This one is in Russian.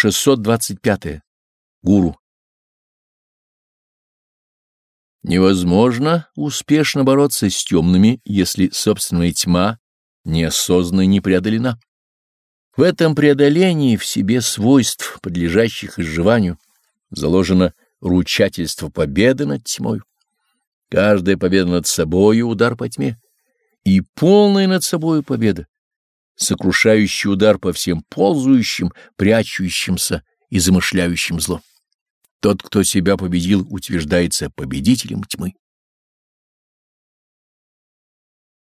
625. -е. Гуру. Невозможно успешно бороться с темными, если собственная тьма неосознанно не преодолена. В этом преодолении в себе свойств, подлежащих изживанию, заложено ручательство победы над тьмой. Каждая победа над собою — удар по тьме, и полная над собою победа, сокрушающий удар по всем ползающим, прячущимся и замышляющим зло. Тот, кто себя победил, утверждается победителем тьмы.